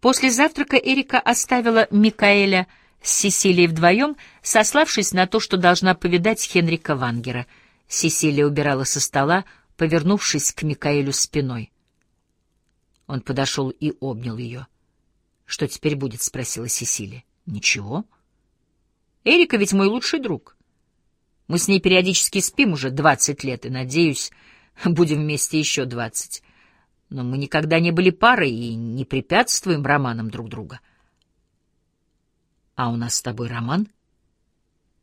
После завтрака Эрика оставила Микаэля с Сесилией вдвоем, сославшись на то, что должна повидать Хенрика Вангера. Сесилия убирала со стола, повернувшись к Микаэлю спиной. Он подошел и обнял ее. «Что теперь будет?» — спросила Сесилия. «Ничего. Эрика ведь мой лучший друг. Мы с ней периодически спим уже двадцать лет, и, надеюсь, будем вместе еще двадцать. Но мы никогда не были парой и не препятствуем романам друг друга». «А у нас с тобой роман?»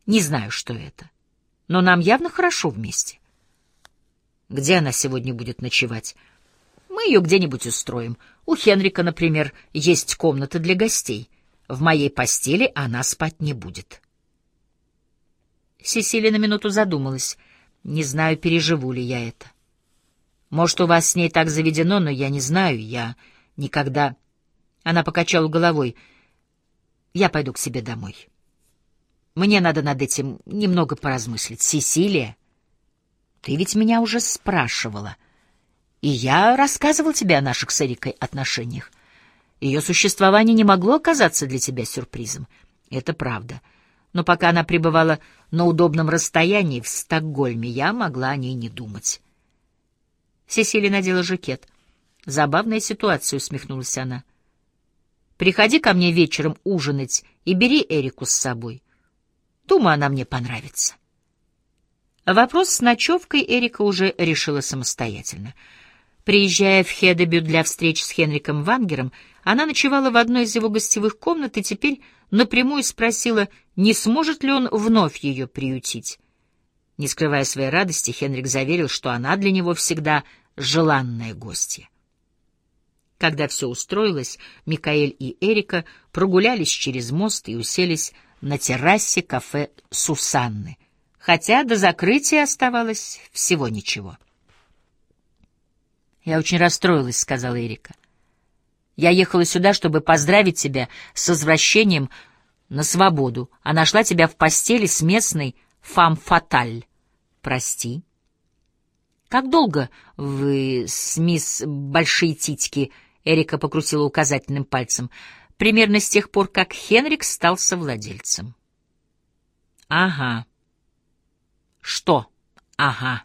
«Не знаю, что это, но нам явно хорошо вместе». «Где она сегодня будет ночевать?» Мы ее где-нибудь устроим. У Хенрика, например, есть комната для гостей. В моей постели она спать не будет. Сесилия на минуту задумалась. Не знаю, переживу ли я это. Может, у вас с ней так заведено, но я не знаю, я никогда... Она покачала головой. Я пойду к себе домой. Мне надо над этим немного поразмыслить. Сесилия, ты ведь меня уже спрашивала — и я рассказывал тебе о наших с Эрикой отношениях. Ее существование не могло оказаться для тебя сюрпризом. Это правда. Но пока она пребывала на удобном расстоянии в Стокгольме, я могла о ней не думать. Сесилия надела жакет. Забавная ситуация, усмехнулась она. Приходи ко мне вечером ужинать и бери Эрику с собой. Думаю, она мне понравится. Вопрос с ночевкой Эрика уже решила самостоятельно — Приезжая в Хедебю для встреч с Хенриком Вангером, она ночевала в одной из его гостевых комнат и теперь напрямую спросила, не сможет ли он вновь ее приютить. Не скрывая своей радости, Хенрик заверил, что она для него всегда желанная гостья. Когда все устроилось, Микаэль и Эрика прогулялись через мост и уселись на террасе кафе «Сусанны», хотя до закрытия оставалось всего ничего. «Я очень расстроилась», — сказала Эрика. «Я ехала сюда, чтобы поздравить тебя с возвращением на свободу, а нашла тебя в постели с местной фам-фаталь. Прости». «Как долго вы с мисс Большие Титьки?» — Эрика покрутила указательным пальцем. «Примерно с тех пор, как Хенрик стал совладельцем». «Ага». «Что? Ага».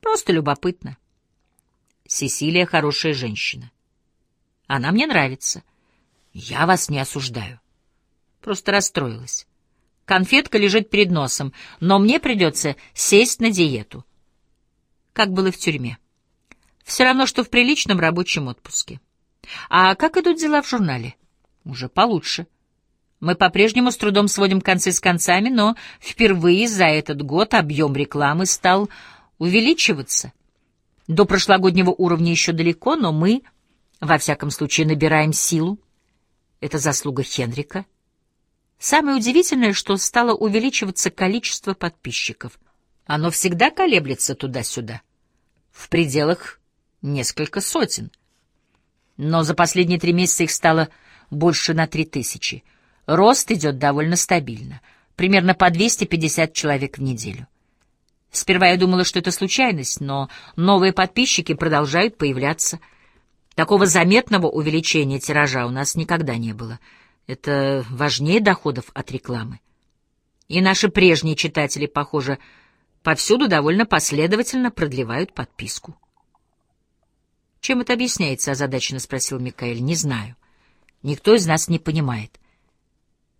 «Просто любопытно». Сесилия хорошая женщина. Она мне нравится. Я вас не осуждаю. Просто расстроилась. Конфетка лежит перед носом, но мне придется сесть на диету. Как было в тюрьме. Все равно, что в приличном рабочем отпуске. А как идут дела в журнале? Уже получше. Мы по-прежнему с трудом сводим концы с концами, но впервые за этот год объем рекламы стал увеличиваться. До прошлогоднего уровня еще далеко, но мы, во всяком случае, набираем силу. Это заслуга Хенрика. Самое удивительное, что стало увеличиваться количество подписчиков. Оно всегда колеблется туда-сюда. В пределах несколько сотен. Но за последние три месяца их стало больше на три тысячи. Рост идет довольно стабильно. Примерно по 250 человек в неделю. Сперва я думала, что это случайность, но новые подписчики продолжают появляться. Такого заметного увеличения тиража у нас никогда не было. Это важнее доходов от рекламы. И наши прежние читатели, похоже, повсюду довольно последовательно продлевают подписку. «Чем это объясняется?» — озадаченно спросил Микаэль. «Не знаю. Никто из нас не понимает.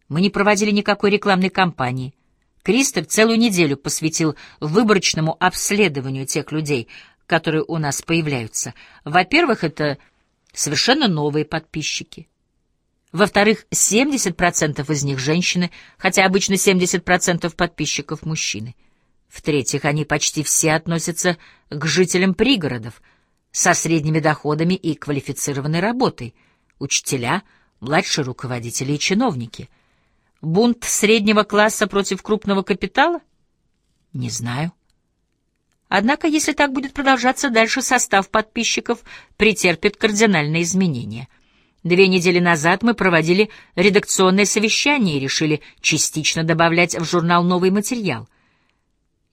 Мы не проводили никакой рекламной кампании». Кристер целую неделю посвятил выборочному обследованию тех людей, которые у нас появляются. Во-первых, это совершенно новые подписчики. Во-вторых, 70% из них женщины, хотя обычно 70% подписчиков мужчины. В-третьих, они почти все относятся к жителям пригородов со средними доходами и квалифицированной работой. Учителя, младшие руководители и чиновники — Бунт среднего класса против крупного капитала? Не знаю. Однако, если так будет продолжаться дальше, состав подписчиков претерпит кардинальные изменения. Две недели назад мы проводили редакционное совещание и решили частично добавлять в журнал новый материал.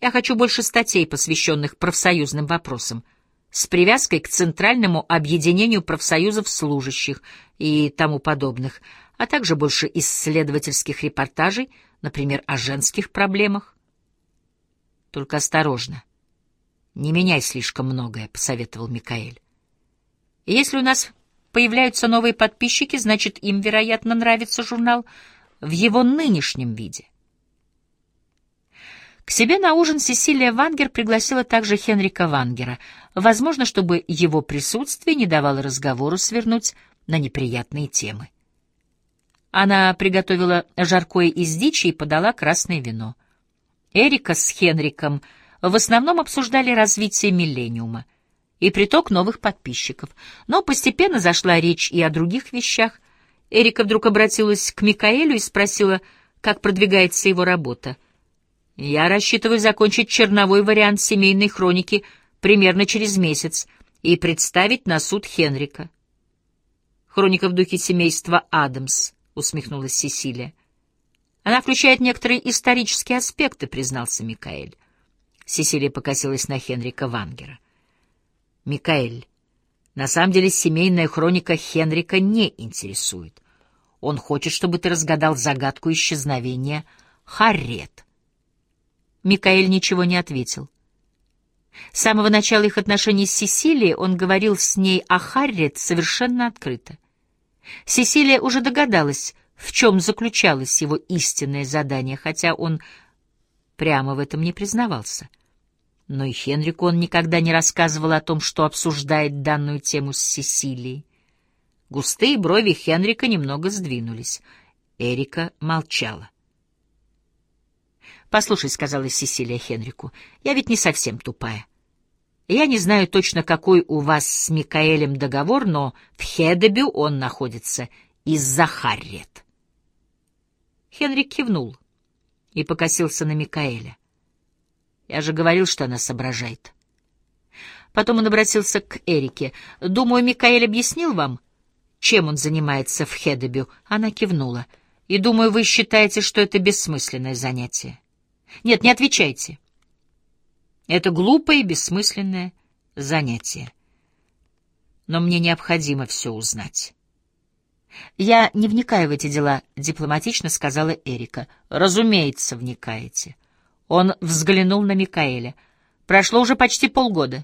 Я хочу больше статей, посвященных профсоюзным вопросам. с привязкой к Центральному объединению профсоюзов служащих и тому подобных, а также больше исследовательских репортажей, например, о женских проблемах. Только осторожно. Не меняй слишком многое, — посоветовал Микаэль. Если у нас появляются новые подписчики, значит, им, вероятно, нравится журнал в его нынешнем виде. К себе на ужин Сесилия Вангер пригласила также Хенрика Вангера, возможно, чтобы его присутствие не давало разговору свернуть на неприятные темы. Она приготовила жаркое из дичи и подала красное вино. Эрика с Хенриком в основном обсуждали развитие миллениума и приток новых подписчиков, но постепенно зашла речь и о других вещах. Эрика вдруг обратилась к Микаэлю и спросила, как продвигается его работа — я рассчитываю закончить черновой вариант семейной хроники примерно через месяц и представить на суд Хенрика. Хроника в духе семейства Адамс, усмехнулась Сесилия. Она включает некоторые исторические аспекты, признался Микаэль. Сесилия покосилась на Хенрика Вангера. Микаэль, на самом деле семейная хроника Хенрика не интересует. Он хочет, чтобы ты разгадал загадку исчезновения Харриет. Микаэль ничего не ответил. С самого начала их отношений с Сесилией он говорил с ней о Харриет совершенно открыто. Сесилия уже догадалась, в чем заключалось его истинное задание, хотя он прямо в этом не признавался. Но и Хенрику он никогда не рассказывал о том, что обсуждает данную тему с Сесилией. Густые брови Хенрика немного сдвинулись. Эрика молчала. «Послушай», — сказала Сесилия Хенрику, — «я ведь не совсем тупая. Я не знаю точно, какой у вас с Микаэлем договор, но в Хедебю он находится из-за Харриет». Хенрик кивнул и покосился на Микаэля. «Я же говорил, что она соображает». Потом он обратился к Эрике. «Думаю, Микаэль объяснил вам, чем он занимается в Хедебю?» Она кивнула. «И думаю, вы считаете, что это бессмысленное занятие». Нет, не отвечайте. Это глупое и бессмысленное занятие. Но мне необходимо все узнать. «Я не вникаю в эти дела», — дипломатично сказала Эрика. «Разумеется, вникаете». Он взглянул на Микаэля. «Прошло уже почти полгода.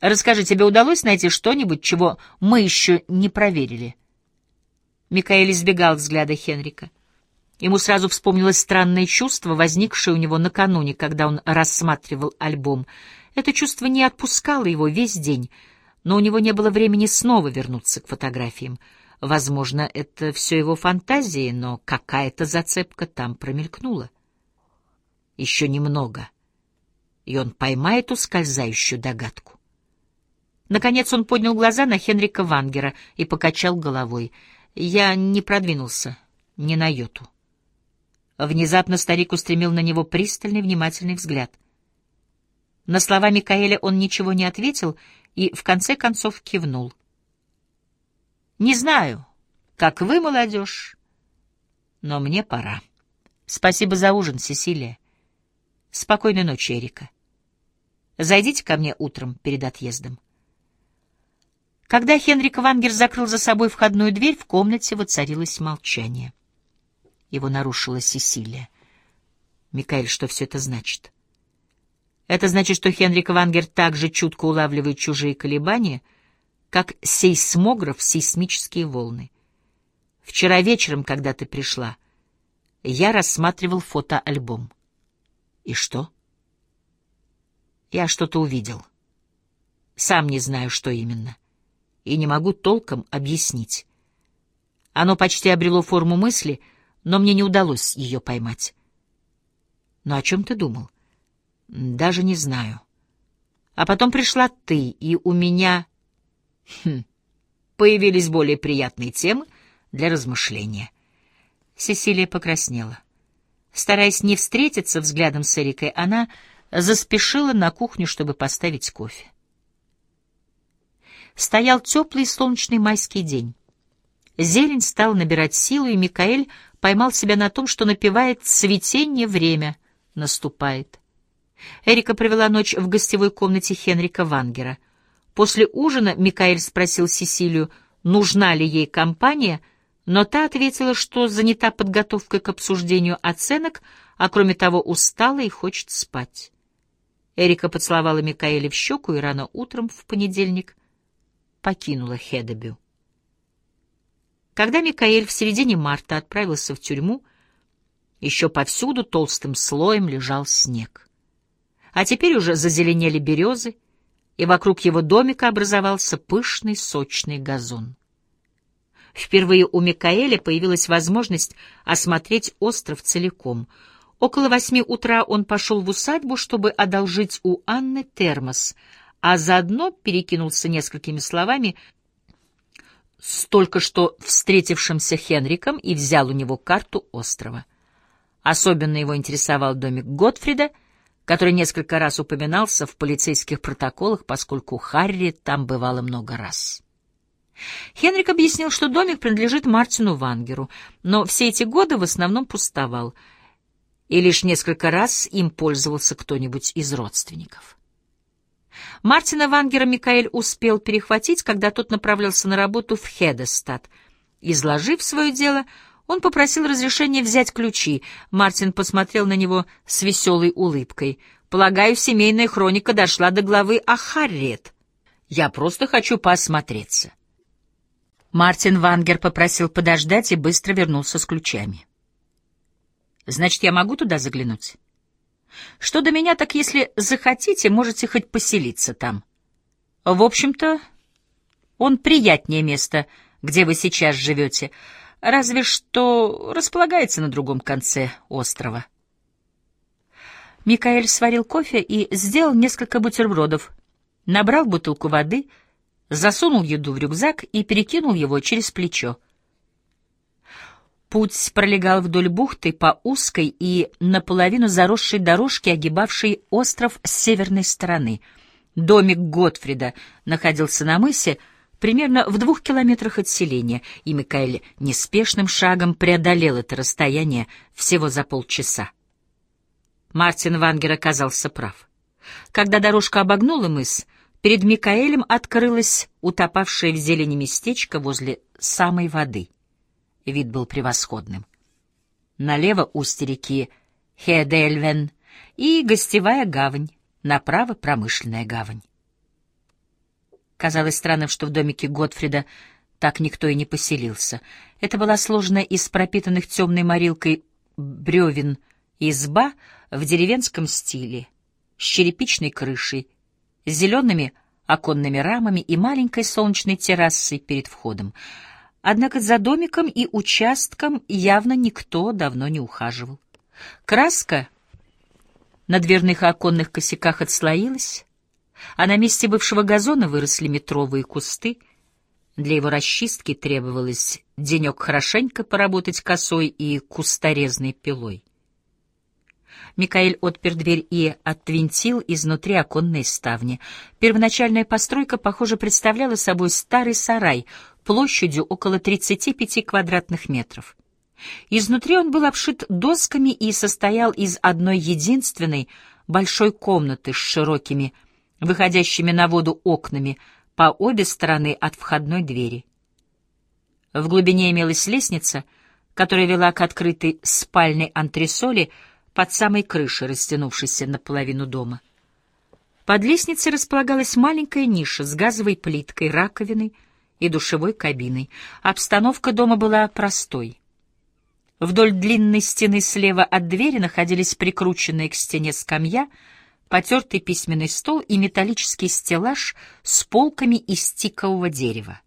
Расскажи, тебе удалось найти что-нибудь, чего мы еще не проверили?» Микаэль избегал взгляда Хенрика. Ему сразу вспомнилось странное чувство, возникшее у него накануне, когда он рассматривал альбом. Это чувство не отпускало его весь день, но у него не было времени снова вернуться к фотографиям. Возможно, это все его фантазии, но какая-то зацепка там промелькнула. Еще немного, и он поймает ускользающую догадку. Наконец он поднял глаза на Хенрика Вангера и покачал головой. «Я не продвинулся ни на йоту». Внезапно старик устремил на него пристальный, внимательный взгляд. На слова Микаэля он ничего не ответил и, в конце концов, кивнул. «Не знаю, как вы, молодежь, но мне пора. Спасибо за ужин, Сесилия. Спокойной ночи, Эрика. Зайдите ко мне утром перед отъездом». Когда Хенрик Вангер закрыл за собой входную дверь, в комнате воцарилось молчание. Его нарушила Сесилия. Микаэль, что все это значит? Это значит, что Хенрик Вангер так же чутко улавливает чужие колебания, как сейсмограф сейсмические волны. Вчера вечером, когда ты пришла, я рассматривал фотоальбом. И что? Я что-то увидел. Сам не знаю, что именно. И не могу толком объяснить. Оно почти обрело форму мысли — но мне не удалось ее поймать. Но о чем ты думал? Даже не знаю. А потом пришла ты, и у меня хм, появились более приятные темы для размышления. Сесилия покраснела. Стараясь не встретиться взглядом с Эрикой, она заспешила на кухню, чтобы поставить кофе. Стоял теплый солнечный майский день. Зелень стала набирать силу, и Микаэль поймал себя на том, что напевает «Цветение время наступает». Эрика провела ночь в гостевой комнате Хенрика Вангера. После ужина Микаэль спросил Сесилию, нужна ли ей компания, но та ответила, что занята подготовкой к обсуждению оценок, а кроме того устала и хочет спать. Эрика поцеловала Микаэля в щеку и рано утром в понедельник покинула Хедебю. Когда Микаэль в середине марта отправился в тюрьму, еще повсюду толстым слоем лежал снег. А теперь уже зазеленели березы, и вокруг его домика образовался пышный сочный газон. Впервые у Микаэля появилась возможность осмотреть остров целиком. Около восьми утра он пошел в усадьбу, чтобы одолжить у Анны термос, а заодно перекинулся несколькими словами с только что встретившимся Хенриком и взял у него карту острова. Особенно его интересовал домик Готфрида, который несколько раз упоминался в полицейских протоколах, поскольку Харри там бывало много раз. Хенрик объяснил, что домик принадлежит Мартину Вангеру, но все эти годы в основном пустовал, и лишь несколько раз им пользовался кто-нибудь из родственников. Мартина Вангера Микаэль успел перехватить, когда тот направлялся на работу в Хедестад. Изложив свое дело, он попросил разрешения взять ключи. Мартин посмотрел на него с веселой улыбкой. «Полагаю, семейная хроника дошла до главы о Харриет. Я просто хочу посмотреться». Мартин Вангер попросил подождать и быстро вернулся с ключами. «Значит, я могу туда заглянуть?» Что до меня, так если захотите, можете хоть поселиться там. В общем-то, он приятнее места, где вы сейчас живете, разве что располагается на другом конце острова. Микаэль сварил кофе и сделал несколько бутербродов, набрал бутылку воды, засунул еду в рюкзак и перекинул его через плечо. Путь пролегал вдоль бухты по узкой и наполовину заросшей дорожке, огибавшей остров с северной стороны. Домик Готфрида находился на мысе, примерно в двух километрах от селения, и Микаэль неспешным шагом преодолел это расстояние всего за полчаса. Мартин Вангер оказался прав. Когда дорожка обогнула мыс, перед Микаэлем открылось утопавшее в зелени местечко возле самой воды — Вид был превосходным. Налево устье реки Хедельвен и гостевая гавань, направо промышленная гавань. Казалось странным, что в домике Готфрида так никто и не поселился. Это была сложная из пропитанных темной морилкой бревен изба в деревенском стиле, с черепичной крышей, с зелеными оконными рамами и маленькой солнечной террасой перед входом. Однако за домиком и участком явно никто давно не ухаживал. Краска на дверных и оконных косяках отслоилась, а на месте бывшего газона выросли метровые кусты. Для его расчистки требовалось денек хорошенько поработать косой и кусторезной пилой. Микаэль отпер дверь и отвинтил изнутри оконные ставни. Первоначальная постройка, похоже, представляла собой старый сарай площадью около 35 квадратных метров. Изнутри он был обшит досками и состоял из одной единственной большой комнаты с широкими, выходящими на воду окнами по обе стороны от входной двери. В глубине имелась лестница, которая вела к открытой спальной антресоли, под самой крышей, растянувшейся наполовину дома. Под лестницей располагалась маленькая ниша с газовой плиткой, раковиной и душевой кабиной. Обстановка дома была простой. Вдоль длинной стены слева от двери находились прикрученные к стене скамья, потертый письменный стол и металлический стеллаж с полками из тикового дерева.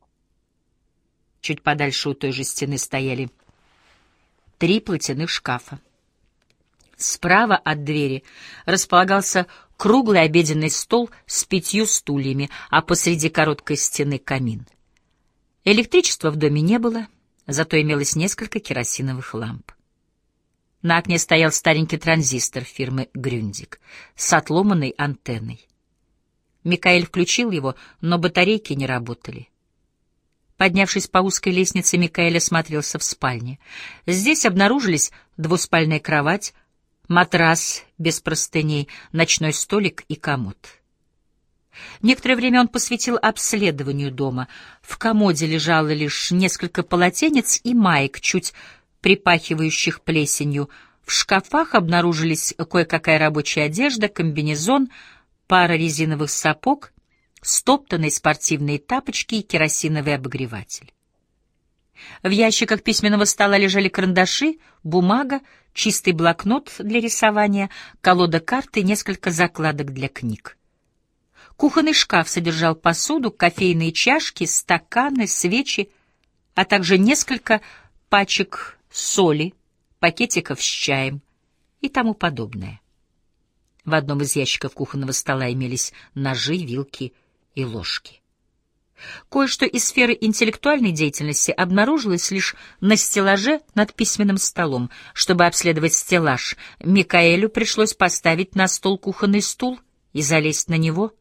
Чуть подальше у той же стены стояли три платяных шкафа. Справа от двери располагался круглый обеденный стол с пятью стульями, а посреди короткой стены камин. Электричества в доме не было, зато имелось несколько керосиновых ламп. На окне стоял старенький транзистор фирмы «Грюндик» с отломанной антенной. Микаэль включил его, но батарейки не работали. Поднявшись по узкой лестнице, Микаэль осмотрелся в спальне. Здесь обнаружились двуспальная кровать, матрас без простыней, ночной столик и комод. Некоторое время он посвятил обследованию дома. В комоде лежало лишь несколько полотенец и маек, чуть припахивающих плесенью. В шкафах обнаружились кое-какая рабочая одежда, комбинезон, пара резиновых сапог, стоптанные спортивные тапочки и керосиновый обогреватель. В ящиках письменного стола лежали карандаши, бумага, чистый блокнот для рисования, колода карт и несколько закладок для книг. Кухонный шкаф содержал посуду, кофейные чашки, стаканы, свечи, а также несколько пачек соли, пакетиков с чаем и тому подобное. В одном из ящиков кухонного стола имелись ножи, вилки и ложки. Кое-что из сферы интеллектуальной деятельности обнаружилось лишь на стеллаже над письменным столом. Чтобы обследовать стеллаж, Микаэлю пришлось поставить на стол кухонный стул и залезть на него.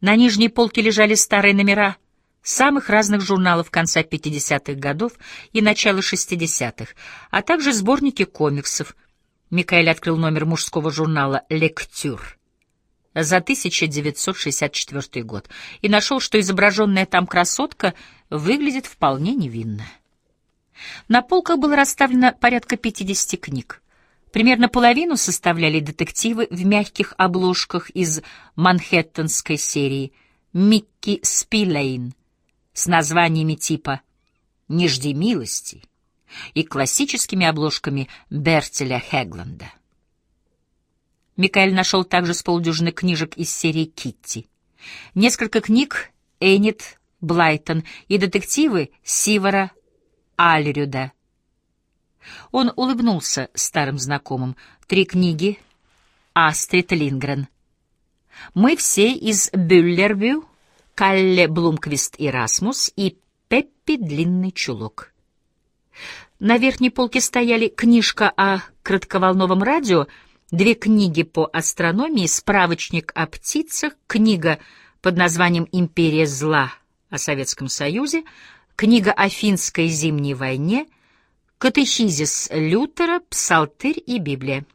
На нижней полке лежали старые номера самых разных журналов конца 50-х годов и начала 60-х, а также сборники комиксов. Микаэль открыл номер мужского журнала «Лектюр» за 1964 год и нашел, что изображенная там красотка выглядит вполне невинно. На полках было расставлено порядка 50 книг. Примерно половину составляли детективы в мягких обложках из манхэттенской серии «Микки Спилейн» с названиями типа «Не жди милости» и классическими обложками Бертеля Хегланда. Микаэль нашел также с полдюжины книжек из серии «Китти». Несколько книг Эннет Блайтон и детективы Сивара Альрюда. Он улыбнулся старым знакомым. Три книги Астрид Лингрен. Мы все из Бюллербю, Калле Блумквист и Расмус и Пеппи Длинный Чулок. На верхней полке стояли книжка о кратковолновом радио — две книги по астрономии, справочник о птицах, книга под названием «Империя зла» о Советском Союзе, книга о финской зимней войне, катехизис Лютера, псалтырь и Библия.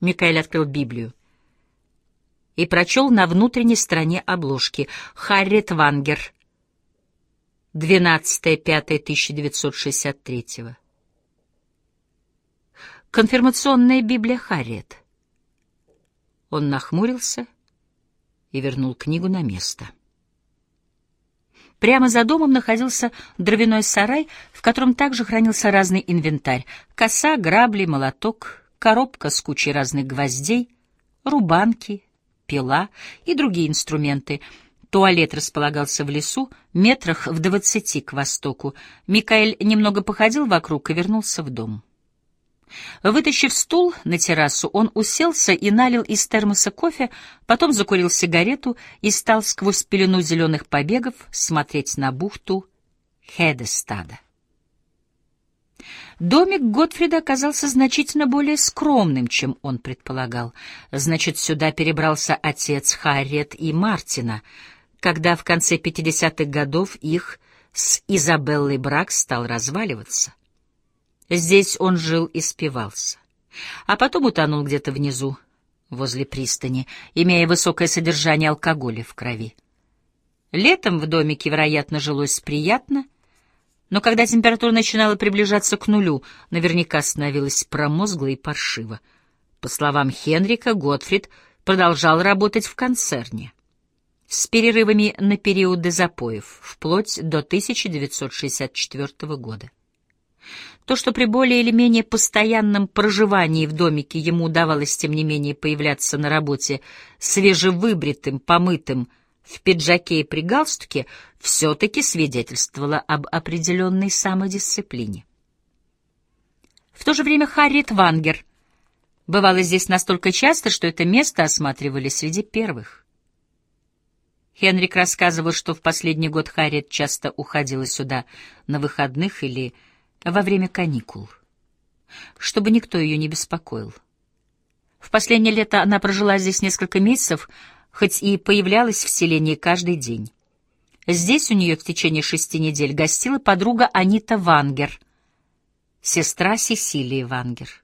Микаэль открыл Библию и прочел на внутренней стороне обложки Харриет Вангер, 12.05.1963 Конфирмационная Библия Харриет. Он нахмурился и вернул книгу на место. Прямо за домом находился дровяной сарай, в котором также хранился разный инвентарь. Коса, грабли, молоток, коробка с кучей разных гвоздей, рубанки, пила и другие инструменты. Туалет располагался в лесу, метрах в двадцати к востоку. Микаэль немного походил вокруг и вернулся в дом. Вытащив стул на террасу, он уселся и налил из термоса кофе, потом закурил сигарету и стал сквозь пелену зеленых побегов смотреть на бухту Хедестада. Домик Готфрида оказался значительно более скромным, чем он предполагал. Значит, сюда перебрался отец Харриет и Мартина, когда в конце 50-х годов их с Изабеллой брак стал разваливаться. Здесь он жил и спивался. А потом утонул где-то внизу, возле пристани, имея высокое содержание алкоголя в крови. Летом в домике, вероятно, жилось приятно, но когда температура начинала приближаться к нулю, наверняка становилось промозгло и паршиво. По словам Хенрика, Готфрид продолжал работать в концерне с перерывами на периоды запоев, вплоть до 1964 года. То, что при более или менее постоянном проживании в домике ему удавалось, тем не менее, появляться на работе свежевыбритым, помытым, в пиджаке и при галстуке, все-таки свидетельствовало об определенной самодисциплине. В то же время Харриет Вангер бывала здесь настолько часто, что это место осматривали среди первых. Хенрик рассказывал, что в последний год Харриет часто уходила сюда на выходных или во время каникул, чтобы никто ее не беспокоил. В последнее лето она прожила здесь несколько месяцев, хоть и появлялась в селении каждый день. Здесь у нее в течение шести недель гостила подруга Анита Вангер, сестра Сесилии Вангер.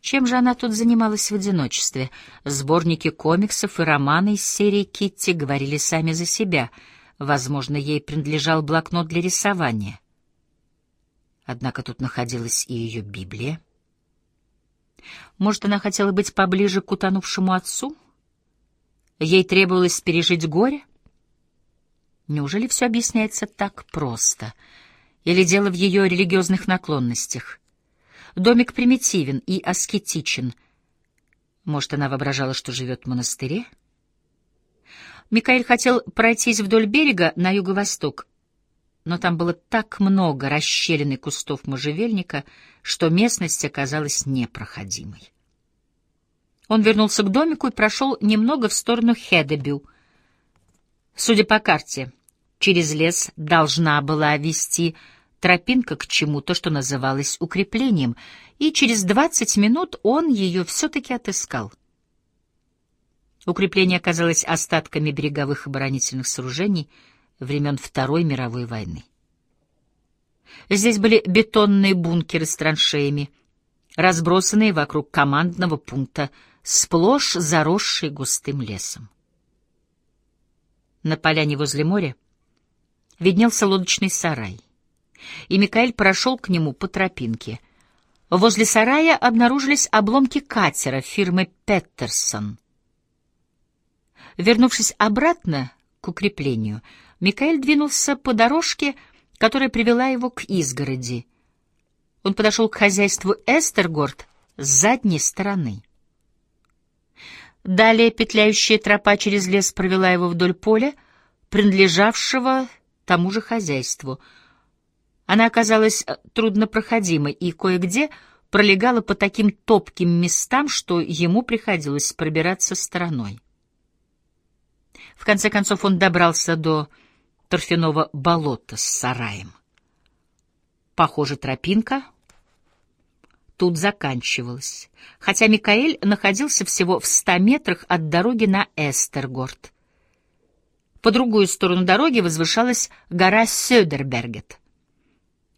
Чем же она тут занималась в одиночестве? Сборники комиксов и романы из серии «Китти» говорили сами за себя. Возможно, ей принадлежал блокнот для рисования. Однако тут находилась и ее Библия. Может, она хотела быть поближе к утонувшему отцу? Ей требовалось пережить горе? Неужели все объясняется так просто? Или дело в ее религиозных наклонностях? Домик примитивен и аскетичен. Может, она воображала, что живет в монастыре? Микаэль хотел пройтись вдоль берега на юго-восток, но там было так много расщелин и кустов можжевельника, что местность оказалась непроходимой. Он вернулся к домику и прошел немного в сторону Хедебю. Судя по карте, через лес должна была вести тропинка к чему-то, что называлось укреплением, и через двадцать минут он ее все-таки отыскал. Укрепление оказалось остатками береговых оборонительных сооружений — времен Второй мировой войны. Здесь были бетонные бункеры с траншеями, разбросанные вокруг командного пункта, сплошь заросшие густым лесом. На поляне возле моря виднелся лодочный сарай, и Микаэль прошел к нему по тропинке. Возле сарая обнаружились обломки катера фирмы «Петерсон». Вернувшись обратно к укреплению, Микаэль двинулся по дорожке, которая привела его к изгороди. Он подошел к хозяйству Эстергорд с задней стороны. Далее петляющая тропа через лес провела его вдоль поля, принадлежавшего тому же хозяйству. Она оказалась э, труднопроходимой и кое-где пролегала по таким топким местам, что ему приходилось пробираться стороной. В конце концов он добрался до торфяного болота с сараем. Похоже, тропинка тут заканчивалась, хотя Микаэль находился всего в ста метрах от дороги на Эстергорд. По другую сторону дороги возвышалась гора Сёдербергет.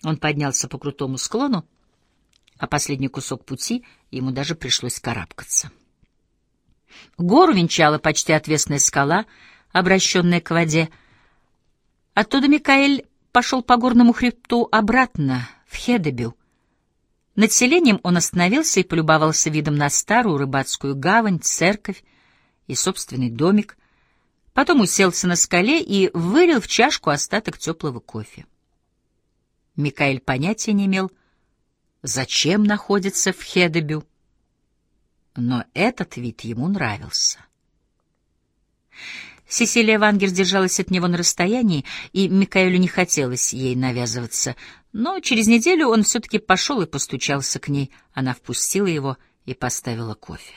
Он поднялся по крутому склону, а последний кусок пути ему даже пришлось карабкаться. Гору венчала почти отвесная скала, обращенная к воде, Оттуда Микаэль пошел по горному хребту обратно, в Хедебю. Над селением он остановился и полюбовался видом на старую рыбацкую гавань, церковь и собственный домик. Потом уселся на скале и вылил в чашку остаток теплого кофе. Микаэль понятия не имел, зачем находится в Хедебю, но этот вид ему нравился. Сесилия Вангер держалась от него на расстоянии, и Микаэлю не хотелось ей навязываться. Но через неделю он все-таки пошел и постучался к ней. Она впустила его и поставила кофе.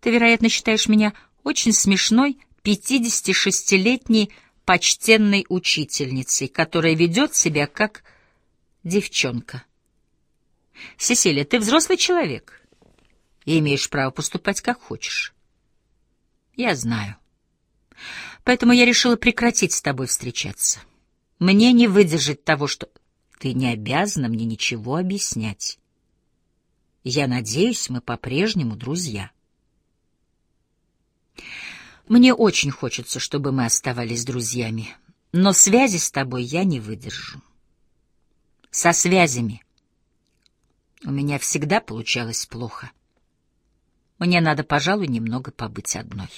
«Ты, вероятно, считаешь меня очень смешной, пятидесятишестилетней почтенной учительницей, которая ведет себя как девчонка. Сесилия, ты взрослый человек и имеешь право поступать как хочешь. Я знаю. Поэтому я решила прекратить с тобой встречаться. Мне не выдержать того, что... Ты не обязана мне ничего объяснять. Я надеюсь, мы по-прежнему друзья. Мне очень хочется, чтобы мы оставались друзьями, но связи с тобой я не выдержу. Со связями у меня всегда получалось плохо. Мне надо, пожалуй, немного побыть одной.